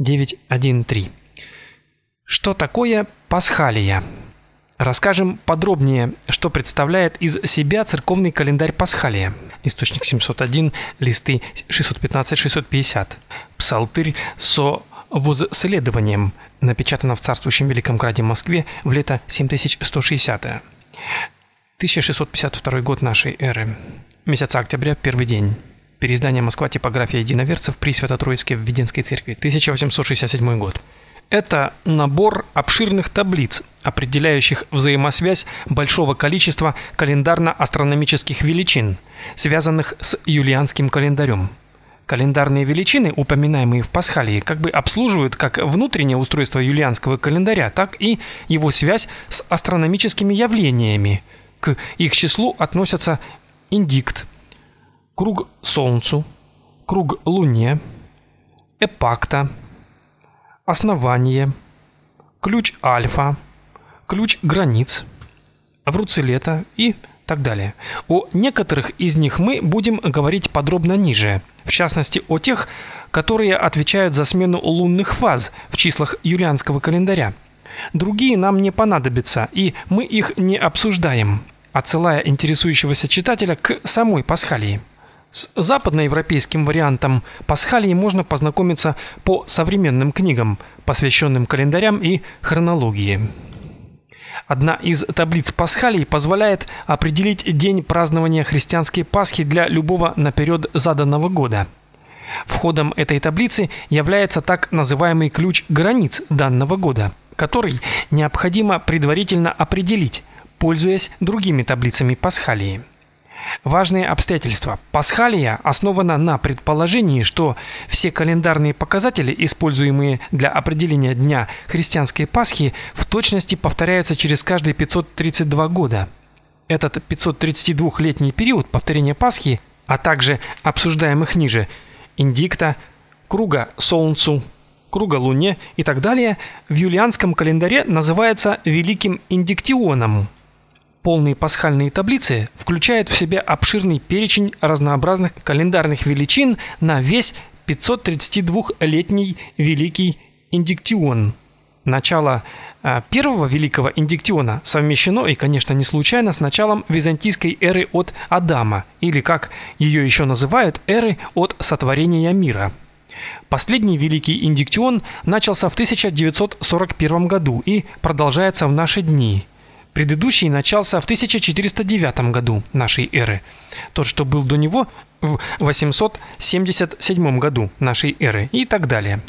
9.1.3. Что такое Пасхалия? Расскажем подробнее, что представляет из себя церковный календарь Пасхалия. Источник 701, листы 615-650. Псалтырь со возследованием, напечатано в царствующем Великом Граде Москве в лето 7160. 1652 год нашей эры. Месяца октября, первый день. Переиздание Москва, типография единоверцев при Свято-Троицкой Введенской церкви, 1867 год. Это набор обширных таблиц, определяющих взаимосвязь большого количества календарно-астрономических величин, связанных с юлианским календарем. Календарные величины, упоминаемые в Пасхалии, как бы обслуживают как внутреннее устройство юлианского календаря, так и его связь с астрономическими явлениями. К их числу относятся индикт, круг Солнцу, круг Луне, эпакта, основание, ключ альфа, ключ границ, вруцелета и так далее. О некоторых из них мы будем говорить подробно ниже, в частности о тех, которые отвечают за смену лунных фаз в числах юлианского календаря. Другие нам не понадобятся, и мы их не обсуждаем, отсылая интересующегося читателя к самой Пасхалии. С западноевропейским вариантом Пасхалии можно познакомиться по современным книгам, посвященным календарям и хронологии. Одна из таблиц Пасхалии позволяет определить день празднования христианской Пасхи для любого наперед заданного года. Входом этой таблицы является так называемый ключ границ данного года, который необходимо предварительно определить, пользуясь другими таблицами Пасхалии. Важные обстоятельства. Пасхалия основана на предположении, что все календарные показатели, используемые для определения дня христианской Пасхи, в точности повторяются через каждые 532 года. Этот 532-летний период повторения Пасхи, а также обсуждаемых ниже индикта, круга Солнцу, круга Луне и так далее, в юлианском календаре называется Великим Индиктионом. Полные пасхальные таблицы включают в себя обширный перечень разнообразных календарных величин на весь 532-летний Великий Индиктион. Начало а, первого Великого Индиктиона совмещено и, конечно, не случайно с началом византийской эры от Адама, или как ее еще называют, эры от сотворения мира. Последний Великий Индиктион начался в 1941 году и продолжается в наши дни. Предыдущий начался в 1409 году нашей эры. Тот, что был до него, в 877 году нашей эры и так далее.